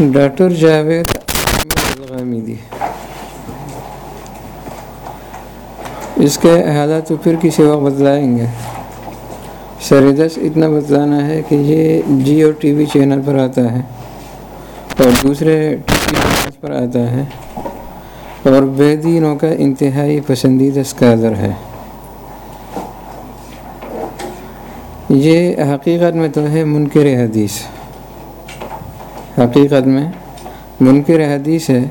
Doctor Javed الغامیدی۔ اس کے حالات تو پھر کسی وقت بتلائیں گے۔ سریدس اتنا بتلانا ہے کہ یہ جیو ٹی وی چینل پر آتا ہے اور دوسرے ٹی وی چینل پر آتا ہے اور بے دینوں کا انتہائی پسندیدہ اسکالر ہے۔ یہ حقیقت میں تو ہے منکر حدیث۔ حقیقت میں منکر حدیث ہے،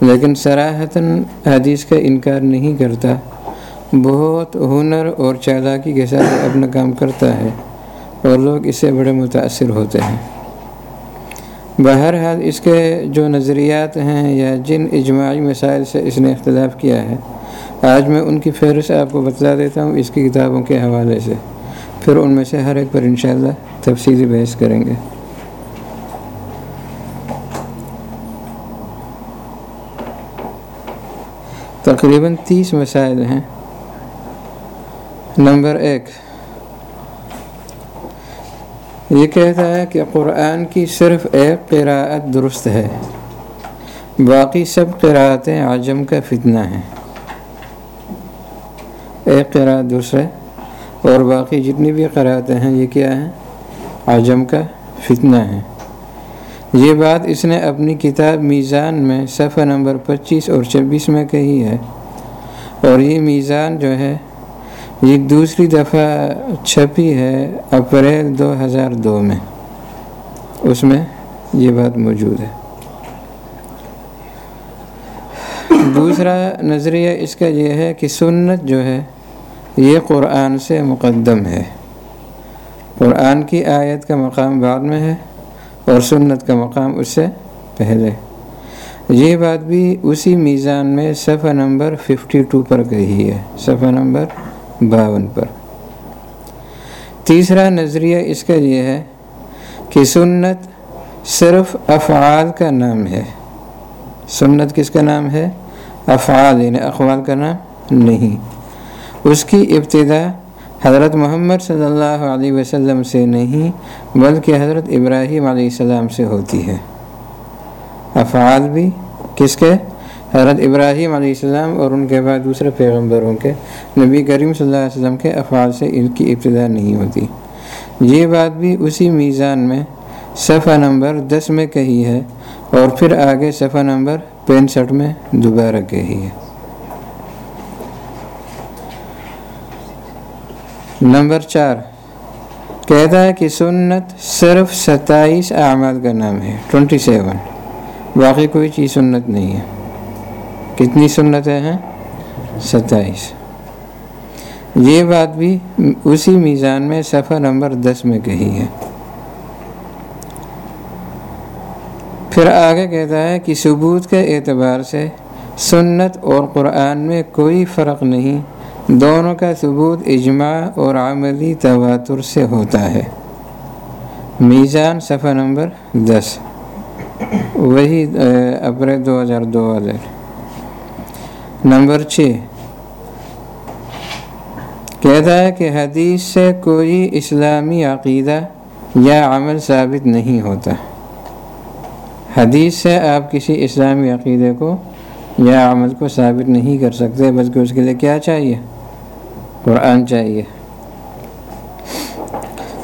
لیکن سراہتاً حدیث کا انکار نہیں کرتا۔ بہت ہنر اور چالاکی کے ساتھ اپنا کام کرتا ہے اور لوگ اس سے بڑے متاثر ہوتے ہیں۔ بہرحال اس کے جو نظریات ہیں یا جن اجماعی مسائل سے اس نے اختلاف کیا ہے، آج میں ان کی فہرست آپ کو بتلا دیتا ہوں اس کی کتابوں کے حوالے سے۔ پھر ان میں سے ہر ایک پر انشاءاللہ تفصیلی بحث کریں گے۔ تقریباً تیس مسائل ہیں۔ نمبر ایک۔ یہ کہتا ہے کہ قرآن کی صرف ایک قراءت درست ہے، باقی سب قراءتیں عجم کا فتنہ ہیں۔ ایک قراءت درست ہے اور باقی جتنی بھی قراءتیں ہیں، یہ کیا ہیں؟ عجم کا فتنہ ہیں۔ یہ بات اس نے اپنی کتاب میزان میں صفحہ نمبر پچیس اور چوبیس میں کہی ہے۔ اور یہ میزان جو ہے، یہ دوسری دفعہ چھپی ہے اپریل دو ہزار دو میں۔ اس میں یہ بات موجود ہے۔ دوسرا نظریہ اس کا یہ ہے کہ سنت جو ہے، یہ قرآن سے مقدم ہے۔ قرآن کی آیت کا مقام بعد میں ہے۔ اور سنت کا مقام اس سے پہلے۔ یہ بات بھی اسی میزان میں صفحہ نمبر ففٹی ٹو پر کہی ہے، صفحہ نمبر باون پر۔ تیسرا نظریہ اس کا یہ ہے کہ سنت صرف افعال کا نام ہے۔ سنت کس کا نام ہے؟ افعال یعنی اقوال کا نام نہیں۔ اس کی ابتدا حضرت محمد صلی اللہ علیہ وسلم سے نہیں، بلکہ حضرت ابراہیم علیہ السلام سے ہوتی ہے۔ افعال بھی کس کے؟ حضرت ابراہیم علیہ السلام اور ان کے بعد دوسرے پیغمبروں کے۔ نبی کریم صلی اللہ علیہ وسلم کے افعال سے ان کی ابتدا نہیں ہوتی۔ یہ بات بھی اسی میزان میں صفحہ نمبر دس میں کہی ہے اور پھر آگے صفحہ نمبر پینسٹھ میں دوبارہ کہی ہے۔ نمبر چار، کہتا ہے کہ سنت صرف ستائیس اعمال کا نام ہے ٹونٹی سیون۔ باقی کوئی چیز سنت نہیں ہے۔ کتنی سنتیں ہیں؟ ستائیس۔ یہ بات بھی اسی میزان میں صفحہ نمبر دس میں کہی ہے۔ پھر آگے کہتا ہے کہ ثبوت کے اعتبار سے سنت اور قرآن میں کوئی فرق نہیں دونوں کا ثبوت اجماع اور عملی تواتر سے ہوتا ہے۔ میزان صفحہ نمبر دس۔ وہی اپریل دو ہزار دو والے۔ نمبر چھ۔ کہتا ہے کہ حدیث سے کوئی اسلامی عقیدہ یا عمل ثابت نہیں ہوتا۔ حدیث سے آپ کسی اسلامی عقیدے کو یا عمل کو ثابت نہیں کر سکتے، بلکہ اس کے لیے کیا چاہیے؟ قرآن چاہیے۔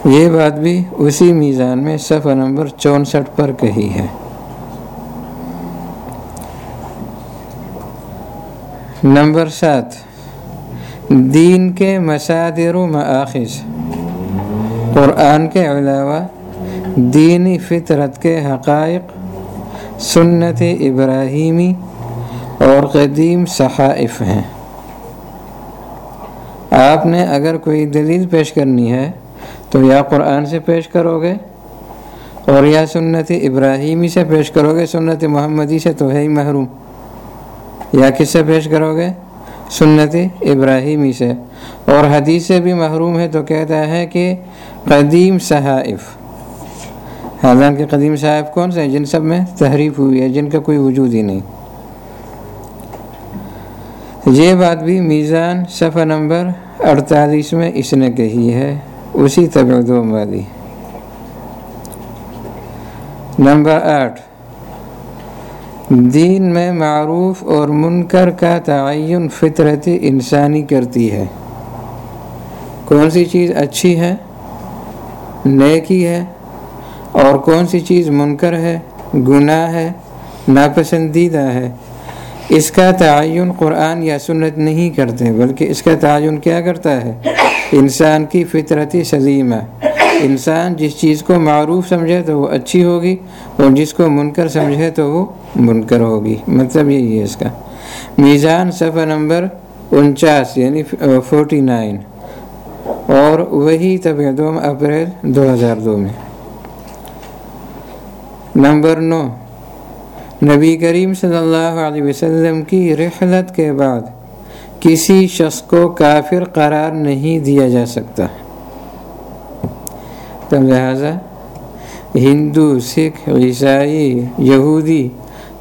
یہ بات بھی اسی میزان میں صفحہ نمبر چونسٹھ پر کہی ہے۔ نمبر سات، دین کے مسادر و مآخذ۔ قرآن کے علاوہ دینی فطرت کے حقائق، سنت ابراہیمی اور قدیم صحائف ہیں۔ آپ نے اگر کوئی دلیل پیش کرنی ہے تو یا قرآن سے پیش کرو گے اور یا سنت ابراہیمی سے پیش کرو گے سنت محمدی سے تو ہے ہی محروم۔ یا کس سے پیش کرو گے سنت ابراہیمی سے۔ اور حدیث سے بھی محروم ہے تو کہتا ہے کہ قدیم صحائف۔ حالانکہ قدیم صحائف کون سے ہیں؟ جن سب میں تحریف ہوئی ہے، جن کا کوئی وجود ہی نہیں۔ یہ بات بھی میزان صفحہ نمبر اڑتالیس میں اس نے کہی ہے، اسی طبع والی نمبر آٹھ۔ دین میں معروف اور منکر کا تعین فطرت انسانی کرتی ہے۔ کون سی چیز اچھی ہے، نیکی ہے، اور کون سی چیز منکر ہے، گناہ ہے، ناپسندیدہ ہے؟ اس کا تعین قرآن یا سنت نہیں کرتے، بلکہ اس کا تعین کیا کرتا ہے؟ انسان کی فطرتی سلیمہ انسان جس چیز کو معروف سمجھے تو وہ اچھی ہوگی، اور جس کو منکر سمجھے تو وہ منکر ہوگی۔ مطلب یہی ہے اس کا۔ میزان صفحہ نمبر انچاس یعنی فورٹی نائن۔ اور وہی طب دوم اپریل دو ہزار دو میں۔ نمبر نو۔ نبی کریم صلی اللہ علیہ وسلم کی رحلت کے بعد کسی شخص کو کافر قرار نہیں دیا جا سکتا۔ تو لہٰذا ہندو، سکھ، عیسائی، یہودی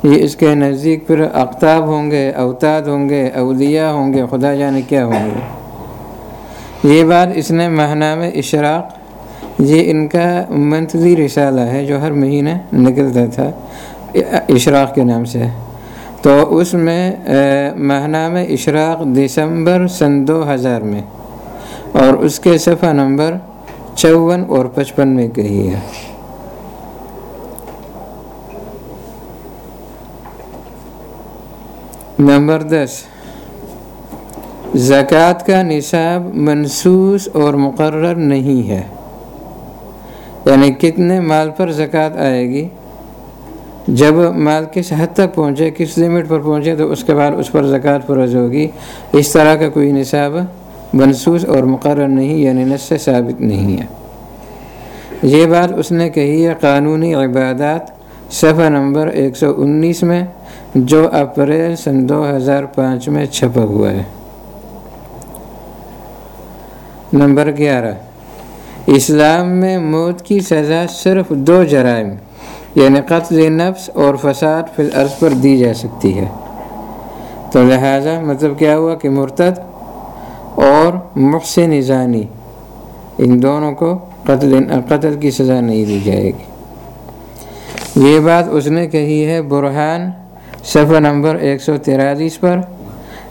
یہ اس کے نزدیک پھر اقتاب ہوں گے، اوتاد ہوں گے، اولیاء ہوں گے، خدا جانے کیا ہوں گے۔ یہ بات اس نے مہنامہ اشراق، یہ ان کا منتظی رسالہ ہے جو ہر مہینے نکلتا تھا۔ اشراق کے نام سے۔ تو اس میں مہنامہ اشراق دسمبر سن دو ہزار میں۔ اور اس کے صفحہ نمبر چون اور پچپن میں کہی ہے۔ نمبر دس۔ زکوٰۃ کا نصاب منسوس اور مقرر نہیں ہے۔ یعنی کتنے مال پر زکوٰۃ آئے گی؟ جب مال کس حد تک پہنچے، کس لمٹ پر پہنچے، تو اس کے بعد اس پر زکوٰۃ فرض ہوگی۔ اس طرح کا کوئی نصاب منسوس اور مقرر نہیں یعنی نس سے ثابت نہیں ہے۔ یہ بات اس نے کہی ہے، قانونی عبادات، صفحہ نمبر ایک سو انیس میں، جو اپریل سن دو ہزار پانچ میں چھپا ہوا ہے۔ نمبر گیارہ۔ اسلام میں موت کی سزا صرف دو جرائم۔ یعنی قتل نفس اور فساد فی الارض پر دی جا سکتی ہے۔ تو لہٰذا مطلب کیا ہوا کہ مرتد اور محسن زانی، ان دونوں کو قتل قتل کی سزا نہیں دی جائے گی۔ یہ بات اس نے کہی ہے برہان، صفحہ نمبر ایک سو تیرالیس پر۔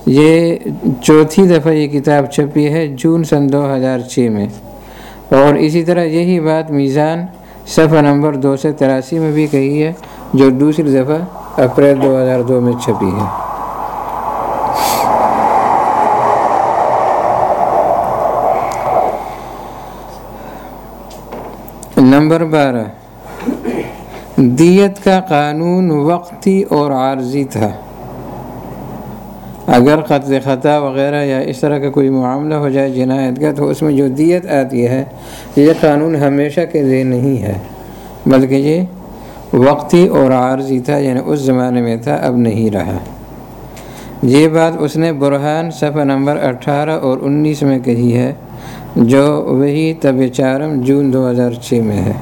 یہ چوتھی دفعہ یہ کتاب چھپی ہے جون سن دو ہزار چھ میں۔ اور اسی طرح یہی بات میزان صفحہ نمبر دو سو تراسی میں بھی کہی ہے، جو دوسری دفعہ اپریل دو ہزار دو میں چھپی ہے۔ نمبر بارہ۔ دیت کا قانون وقتی اور عارضی تھا۔ اگر قتل خطا وغیرہ یا اس طرح کا کوئی معاملہ ہو جائے جنایت کا تو اس میں جو دیت آتی ہے، یہ قانون ہمیشہ کے لیے نہیں ہے۔ بلکہ یہ وقتی اور عارضی تھا یعنی اس زمانے میں تھا، اب نہیں رہا۔ یہ بات اس نے برہان صفحہ نمبر اٹھارہ اور انیس میں کہی ہے، جو وہی طب چارم جون دو ہزار چھ میں ہے۔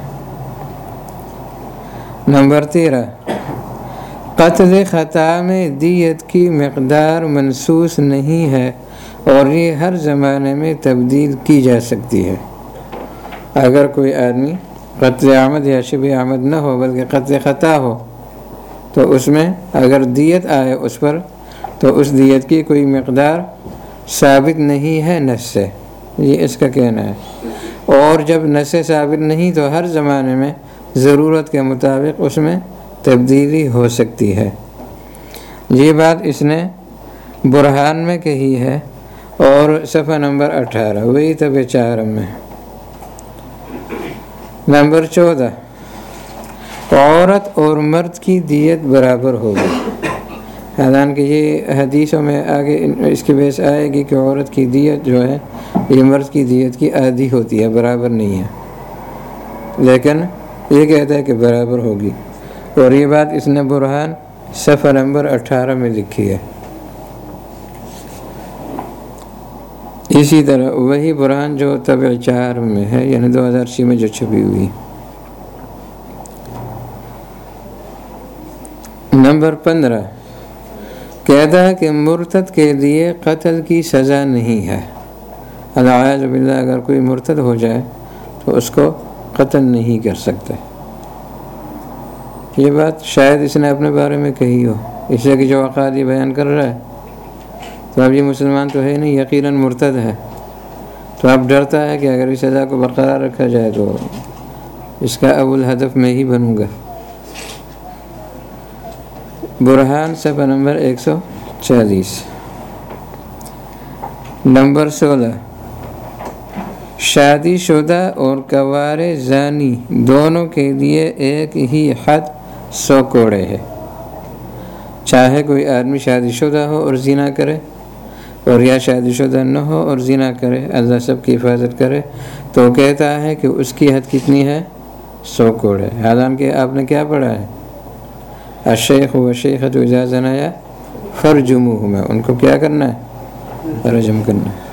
نمبر تیرہ۔ قتل خطا میں دیت کی مقدار منسوس نہیں ہے اور یہ ہر زمانے میں تبدیل کی جا سکتی ہے۔ اگر کوئی آدمی قتل آمد یا شب آمد نہ ہو بلکہ قتل خطا ہو، تو اس میں اگر دیت آئے اس پر، تو اس دیت کی کوئی مقدار ثابت نہیں ہے نس سے۔ یہ اس کا کہنا ہے۔ اور جب نشے ثابت نہیں، تو ہر زمانے میں ضرورت کے مطابق اس میں تبدیلی ہو سکتی ہے۔ یہ بات اس نے برہان میں کہی ہے اور صفحہ نمبر اٹھارہ، وہی طب چار میں۔ نمبر چودہ، عورت اور مرد کی دیت برابر ہوگی۔ حالانکہ یہ حدیثوں میں آگے اس کی وجہ سے آئے گی کہ عورت کی دیت جو ہے، یہ مرد کی دیت کی آدھی ہوتی ہے، برابر نہیں ہے۔ لیکن یہ کہتا ہے کہ برابر ہوگی۔ اور یہ بات اس نے برہان صفحہ نمبر اٹھارہ میں لکھی ہے۔ اسی طرح وہی برہان جو طبع چار میں ہے یعنی دو ہزار چھ میں جو چھپی ہوئی۔ نمبر پندرہ۔ کہتا ہے کہ مرتد کے لیے قتل کی سزا نہیں ہے۔ اللہ باللہ، اگر کوئی مرتد ہو جائے تو اس کو قتل نہیں کر سکتے۔ یہ بات شاید اس نے اپنے بارے میں کہی ہو۔ اس لیے کہ جو اوقات یہ بیان کر رہا ہے، تو اب یہ مسلمان تو ہے نہیں، یقیناً مرتد ہے۔ تو اب ڈرتا ہے کہ اگر اس سزا کو برقرار رکھا جائے تو اس کا اول ہدف میں ہی بنوں گا۔ برہان صفحہ نمبر ایک سو چالیس۔ نمبر سولہ۔ شادی شدہ اور کوار زانی دونوں کے لیے ایک ہی حد سو کوڑے ہے چاہے کوئی آدمی شادی شدہ ہو اور زینہ کرے، اور یا شادی شدہ نہ ہو اور زینہ کرے، اللہ سب کی حفاظت کرے، تو کہتا ہے کہ اس کی حد کتنی ہے؟ سو کوڑے۔ حالانکہ آپ نے کیا پڑھا ہے؟ اشیخ و شیخ تو اجازت آیا فرجمو میں ان کو کیا کرنا ہے؟ رجم کرنا ہے۔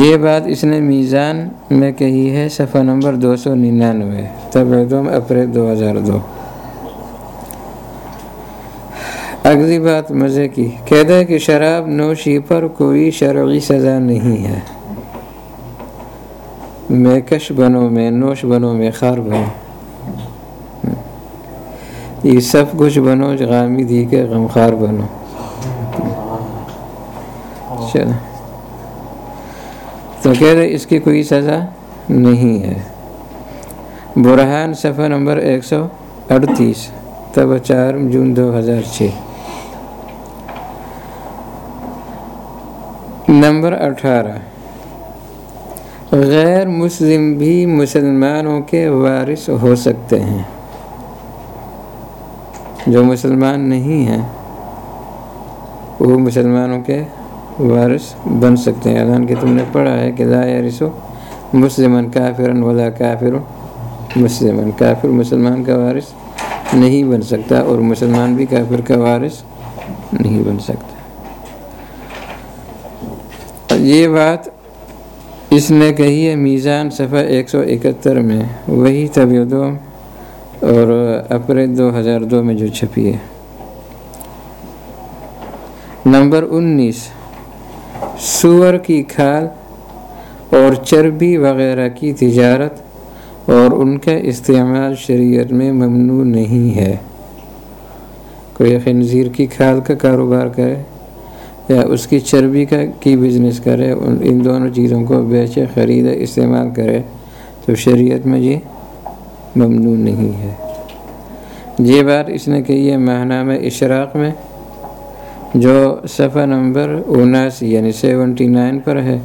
یہ بات اس نے میزان میں کہی ہے، صفحہ نمبر دو سو ننانوے، تب اپریل دو ہزار دو۔ اگلی بات مزے کی۔ کہتا ہے کہ شراب نوشی پر کوئی شرعی سزا نہیں ہے۔ میں کش بنو میں نوش بنو میں خار بنو یہ سب کچھ بنو غامی دی کے غمخار بنو چلو۔ تو کہہ رہے اس کی کوئی سزا نہیں ہے۔ برہان صفحہ نمبر ایک سو اڑتیس، تب چار جون دو ہزار چھ۔ نمبر اٹھارہ۔ غیر مسلم بھی مسلمانوں کے وارث ہو سکتے ہیں۔ جو مسلمان نہیں ہیں، وہ مسلمانوں کے وارث بن سکتے ہیں۔ اعلان کہ تم نے پڑھا ہے کہ لا یارثو مسلمان کافرن ولا کافر مسلمان کافر مسلمان کا وارث نہیں بن سکتا اور مسلمان بھی کافر کا وارث نہیں بن سکتا۔ یہ بات اس نے کہی ہے میزان صفحہ ایک سو اکہتر میں۔ وہی طبیعتوں اور اپریل دو ہزار دو میں جو چھپی ہے۔ نمبر انیس۔ سور کی کھال اور چربی وغیرہ کی تجارت اور ان کا استعمال شریعت میں ممنوع نہیں ہے۔ کوئی خنزیر کی کھال کا کاروبار کرے۔ یا اس کی چربی کا کی بزنس کرے، ان دونوں چیزوں کو بیچے خرید، استعمال کرے، تو شریعت میں یہ ممنوع نہیں ہے۔ یہ بات اس نے کہی ہے ماہنامہ اشراق میں، جو صفحہ نمبر اناسی یعنی سیونٹی نائن پر ہے۔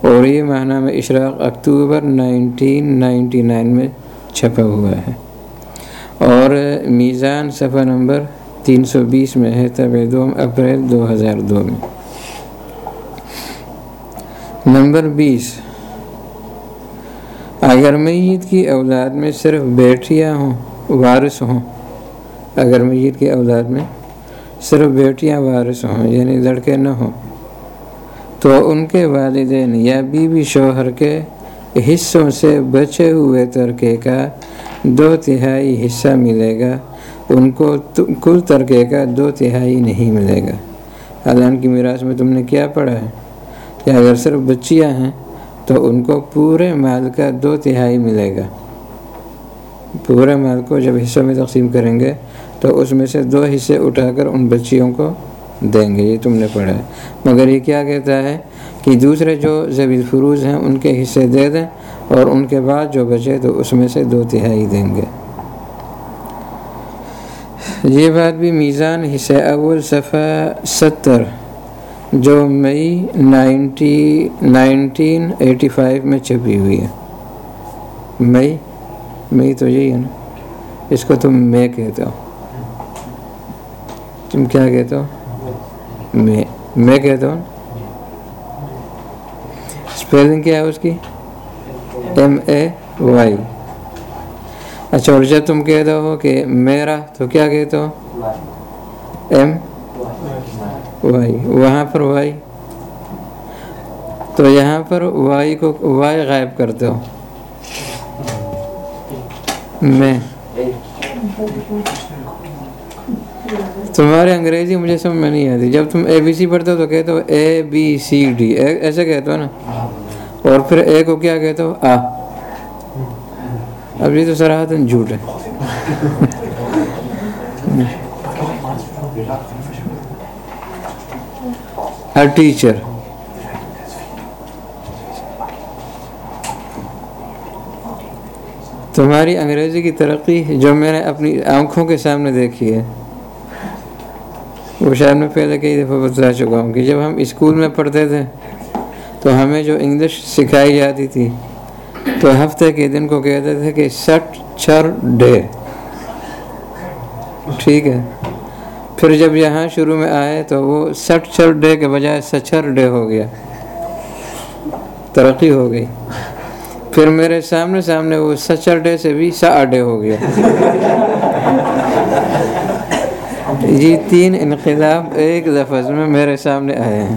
اور یہ ماہنہ میں اشراق اکتوبر نائنٹین نائنٹی نائن میں چھپا ہوا ہے۔ اور میزان صفحہ نمبر تین سو بیس میں ہے طب دوم اپریل دو ہزار دو میں۔ نمبر بیس۔ اگر میت کی اولاد میں صرف بیٹیاں ہوں، وارث ہوں، اگر میت کی اولاد میں صرف بیٹیاں وارث ہوں یعنی لڑکے نہ ہوں، تو ان کے والدین یا بیوی شوہر کے حصوں سے بچے ہوئے ترکے کا دو تہائی حصہ ملے گا۔ ان کو کل ترکے کا دو تہائی نہیں ملے گا۔ حالان کی میراث میں تم نے کیا پڑھا ہے؟ کہ اگر صرف بچیاں ہیں، تو ان کو پورے مال کا دو تہائی ملے گا۔ پورے مال کو جب حصوں میں تقسیم کریں گے، تو اس میں سے دو حصے اٹھا کر ان بچیوں کو دیں گے۔ یہ تم نے پڑھا ہے۔ مگر یہ کیا کہتا ہے کہ دوسرے جو زبیل فروز ہیں، ان کے حصے دے دیں اور ان کے بعد جو بچے، تو اس میں سے دو تہائی دیں گے۔ یہ بات بھی میزان حصہ اول صفحہ ستر، جو May ninety, nineteen eighty five میں چھپی ہوئی ہے۔ مئی؟ مئی تو یہی ہے نا۔ اس کو تم میں کہتا ہوں تم کیا کہتے ہو؟ میں۔ میں کہتا ہوں۔ اسپیلنگ کیا ہے اس کی؟ ایم اے وائی اچھا اور جب تم کہتے ہو کہ میرا، تو کیا کہتے ہو؟ ایم؟ وائی۔ وہاں پر وائی۔ تو یہاں پر وائی کو، وائی غائب کرتے ہو۔ میں۔ تمہارے انگریزی مجھے سمجھ میں نہیں آتی۔ جب تم اے بی سی پڑھتے ہو تو کہتے ہو اے بی سی ڈی ایسے کہتے ہو نا؟ اور پھر اے کو کیا کہتے ہو؟ آ۔ اب یہ تو سراہتاً جھوٹ ہے۔ ٹیچر۔ تمہاری انگریزی کی ترقی جو میں نے اپنی آنکھوں کے سامنے دیکھی ہے، وہ شاید میں پہلے کئی دفعہ بتا چکا ہوں کہ جب ہم اسکول میں پڑھتے تھے تو ہمیں جو انگلش سکھائی جاتی تھی تو ہفتے کے دن کو کہتے تھے کہ سٹ چھر ڈے۔ ٹھیک ہے۔ پھر جب یہاں شروع میں آئے تو وہ سٹ چھر ڈے کے بجائے سچر ڈے ہو گیا۔ ترقی ہو گئی۔ پھر میرے سامنے سامنے وہ سچر ڈے سے بھی سا ڈے ہو گیا۔ یہ تین انقلاب ایک لفظ میں میرے سامنے آئے ہیں۔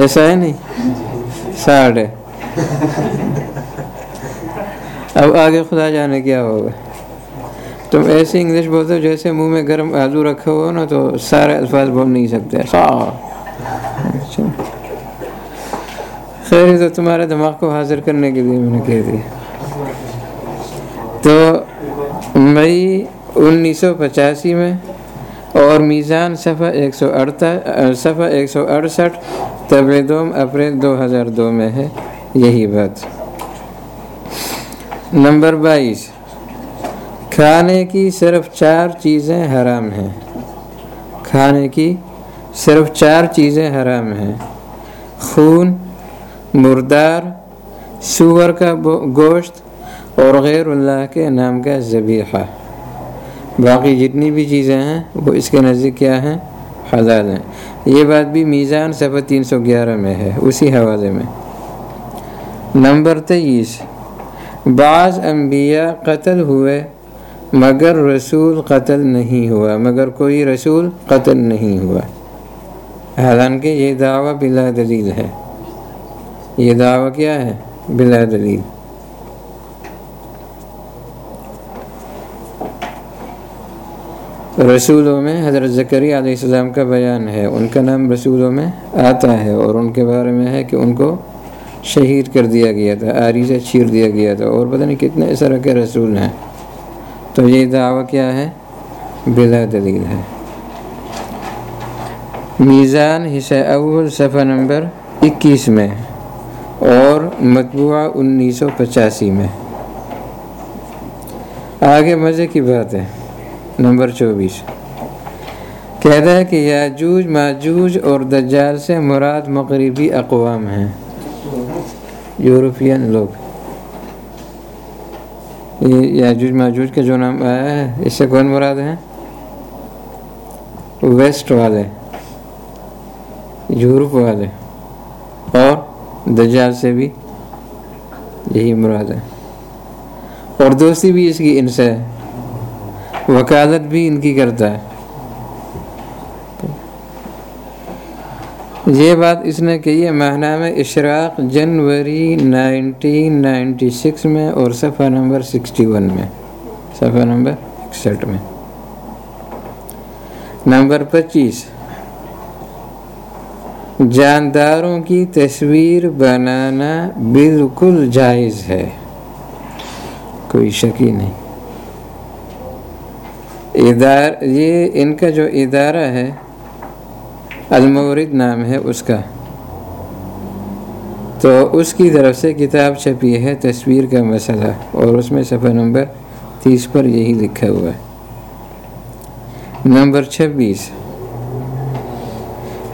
ایسا ہے نہیں؟ سا اب آگے خدا جانے کیا ہوگا۔ تم ایسی انگلش بولتے ہو جیسے منہ میں گرم آلو رکھا ہو نا تو سارے الفاظ بول نہیں سکتے۔ اچھا۔ خیر تو تمہارے دماغ کو حاضر کرنے کے لیے میں نے کہہ دیا۔ تو مئی انیس سو پچاسی میں اور میزان صفحہ ایک سو اڑتا، صفحہ ایک سو اڑسٹھ طب دوم اپریل دو ہزار دو میں ہے، یہی بات۔ نمبر بائیس۔ کھانے کی صرف چار چیزیں حرام ہیں۔ کھانے کی صرف چار چیزیں حرام ہیں۔ خون، مردار، سور کا گوشت اور غیر اللہ کے نام کا ذبیحہ۔ باقی جتنی بھی چیزیں ہیں، وہ اس کے نزدیک کیا ہیں؟ حلال ہیں یہ بات بھی میزان صفحہ تین سو گیارہ میں ہے، اسی حوالے میں۔ نمبر تیئیس۔ بعض انبیاء قتل ہوئے، مگر رسول قتل نہیں ہوا، مگر کوئی رسول قتل نہیں ہوا۔ حالانکہ یہ دعویٰ بلا دلیل ہے۔ یہ دعویٰ کیا ہے؟ بلا دلیل۔ رسولوں میں حضرت ذکری علیہ السلام کا بیان ہے۔ ان کا نام رسولوں میں آتا ہے اور ان کے بارے میں ہے کہ ان کو شہید کر دیا گیا تھا آری سے چیر دیا گیا تھا اور پتہ نہیں کتنے اس طرح کے رسول ہیں۔ تو یہ دعویٰ کیا ہے؟ بلا دلیل ہے۔ میزان حصہ اول صفحہ نمبر اکیس میں اور مطبوعہ انیس سو پچاسی میں۔ آگے مزے کی بات ہے۔ نمبر چوبیس۔ کہتا ہے کہ یاجوج، ماجوج اور دجال سے مراد مغربی اقوام ہیں۔ یورپین لوگ۔ یہ یاجوج، ماجوج کا جو نام آیا ہے، اس سے کون مراد ہیں؟ ویسٹ والے، یورپ والے اور دجال سے بھی یہی مراد ہے اور دوستی بھی اس کی ان سے ہے۔ وکالت بھی ان کی کرتا ہے۔ یہ بات اس نے کہی ہے ماہنامہ اشراق جنوری نائنٹین نائنٹی سکس میں اور صفحہ نمبر سکسٹی ون میں۔ صفحہ نمبر اکسٹھ میں۔ نمبر پچیس۔ جانداروں کی تصویر بنانا بالکل جائز ہے۔ کوئی شکی نہیں۔ ادار یہ ان کا جو ادارہ ہے المورد نام ہے اس کا۔ تو اس کی طرف سے کتاب چھپی ہے، تصویر کا مسئلہ۔ اور اس میں صفحہ نمبر تیس پر یہی لکھا ہوا ہے۔ نمبر چھبیس۔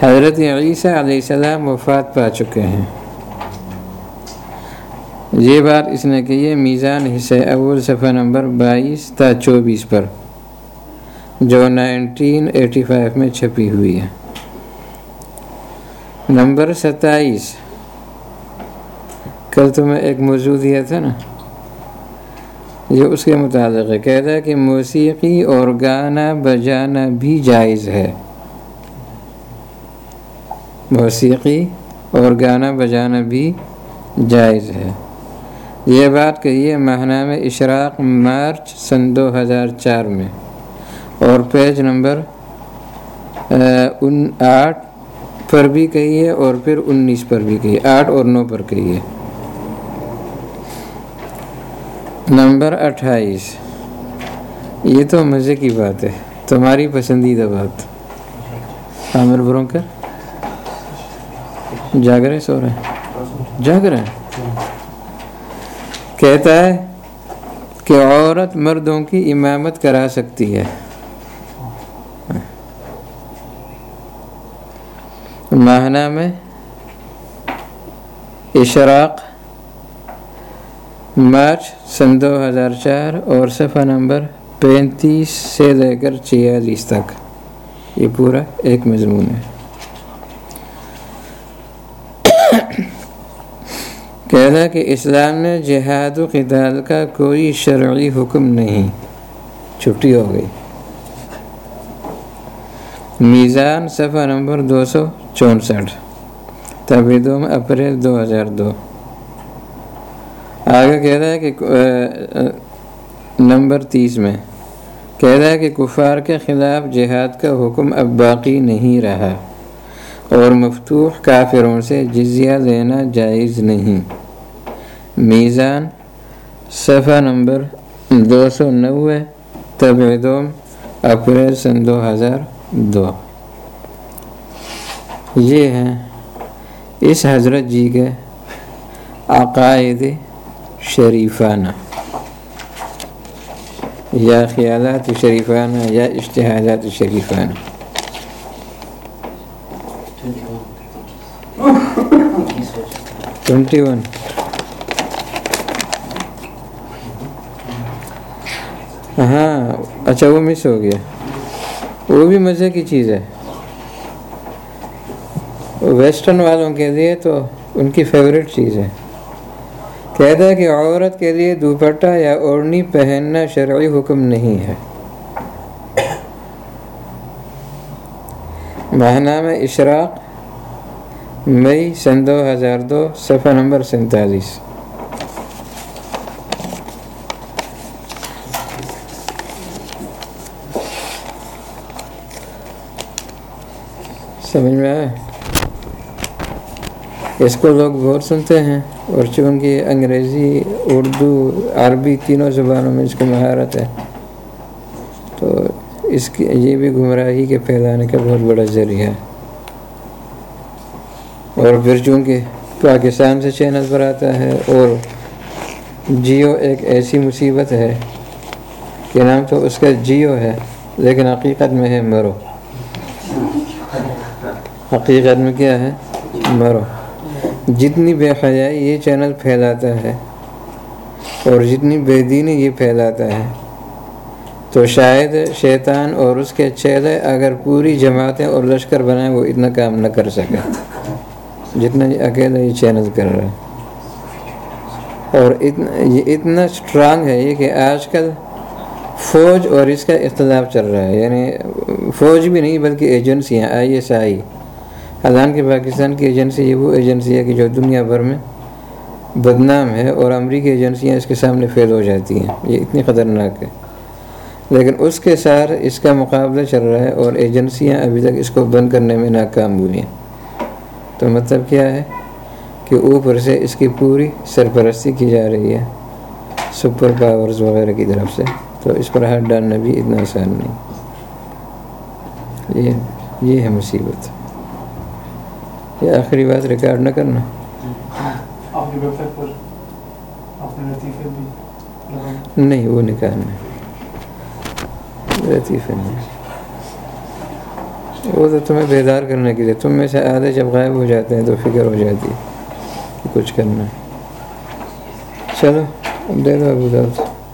حضرت عیسیٰ علیہ السلام وفات پا چکے ہیں۔ یہ بات اس نے کہی ہے، میزان حصہ اول، صفحہ نمبر بائیس تا چوبیس پر۔ جو نائنٹین ایٹی فائیو میں چھپی ہوئی ہے۔ نمبر ستائیس۔ کل تو میں ایک موضوع دیا تھا نا یہ اس کے متعلق ہے۔ کہتا ہے کہ موسیقی اور گانا بجانا بھی جائز ہے۔ موسیقی اور گانا بجانا بھی جائز ہے۔ یہ بات کہی ہے ماہنامہ اشراق مارچ سن دو ہزار چار میں۔ اور پیج نمبر ان آٹھ پر بھی کہی ہے اور پھر انیس پر بھی کہی ہے۔ آٹھ اور نو پر کہی ہے۔ نمبر اٹھائیس۔ یہ تو مزے کی بات ہے۔ تمہاری پسندیدہ بات۔ عامر بروکر جاگ رہے سو رہے جاگ رہے کہتا ہے کہ عورت مردوں کی امامت کرا سکتی ہے۔ ماہنہ میں اشراق، مارچ سن دو ہزار چار اور صفحہ نمبر پینتیس سے لے کر چھیالیس تک۔ یہ پورا ایک مضمون ہے۔ کہنا کہ اسلام میں جہاد و قتال کا کوئی شرعی حکم نہیں۔ چھٹی ہو گئی۔ میزان صفحہ نمبر دو سو چونسٹھ تبدوم اپریل دو ہزار دو۔ آگے کہتا ہے کہ نمبر تیس میں کہتا ہے کہ کفار کے خلاف جہاد کا حکم اب باقی نہیں رہا اور مفتوح کافروں سے جزیہ لینا جائز نہیں۔ میزان صفحہ نمبر دو سو نوے تبدوم اپریل سن دو ہزار دو۔ یہ ہیں اس حضرت جی کے عقائد شریفانہ۔ یا خیالات شریفانہ یا اشتہادات شریفانہ۔ ٹوینٹی ون ہاں اچھا وہ مس ہو گیا۔ وہ بھی مزے کی چیز ہے۔ ویسٹرن والوں کے لیے تو ان کی فیوریٹ چیز ہے۔ کہتا ہے کہ عورت کے لیے دوپٹہ یا اوڑھنی پہننا شرعی حکم نہیں ہے۔ ماہنامہ میں اشراق، مئی سن دو ہزار دو، صفحہ نمبر سینتالیس۔ سمجھ میں آئے۔ اس کو لوگ بہت سنتے ہیں اور چونکہ انگریزی، اردو، عربی تینوں زبانوں میں اس کو مہارت ہے، تو اس کی، یہ بھی گمراہی کے پھیلانے کا بہت بڑا ذریعہ ہے۔ اور پھر چونکہ پاکستان سے چینل پر آتا ہے اور جیو ایک ایسی مصیبت ہے کہ نام تو اس کا جیو ہے، لیکن حقیقت میں ہے مرو۔ حقیقت میں کیا ہے؟ مرو۔ جتنی بے حیائی یہ چینل پھیلاتا ہے اور جتنی بے دینی یہ پھیلاتا ہے، تو شاید شیطان اور اس کے چیلے اگر پوری جماعتیں اور لشکر بنائیں، وہ اتنا کام نہ کر سکے۔ جتنا یہ اکیلا یہ چینل کر رہا ہے۔ اور اتنا، یہ اتنا اسٹرانگ ہے یہ کہ آج کل فوج اور اس کا اختلاف چل رہا ہے۔ یعنی فوج بھی نہیں بلکہ ایجنسیاں آئی ایس آئی۔ حالانکہ پاکستان کی ایجنسی یہ وہ ایجنسی ہے کہ جو دنیا بھر میں بدنام ہے اور امریکی ایجنسیاں اس کے سامنے فیل ہو جاتی ہیں۔ یہ اتنی خطرناک ہے۔ لیکن اس کے ساتھ اس کا مقابلہ چل رہا ہے اور ایجنسیاں ابھی تک اس کو بند کرنے میں ناکام ہوئی ہیں۔ تو مطلب کیا ہے کہ اوپر سے اس کی پوری سرپرستی کی جا رہی ہے سپر پاورز وغیرہ کی طرف سے۔ تو اس پر ہاتھ ڈالنا بھی اتنا آسان نہیں۔ یہ یہ ہے مصیبت۔ یہ آخری بات ریکارڈ نہ کرنا۔ نہیں وہ نکالنا لطیفے نہیں۔ وہ تو تمہیں بیدار کرنے کے لیے تم میں سے آدھے جب غائب ہو جاتے ہیں تو فکر ہو جاتی ہے کچھ کرنا چلو دے دو ابو داؤد۔